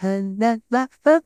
很难把分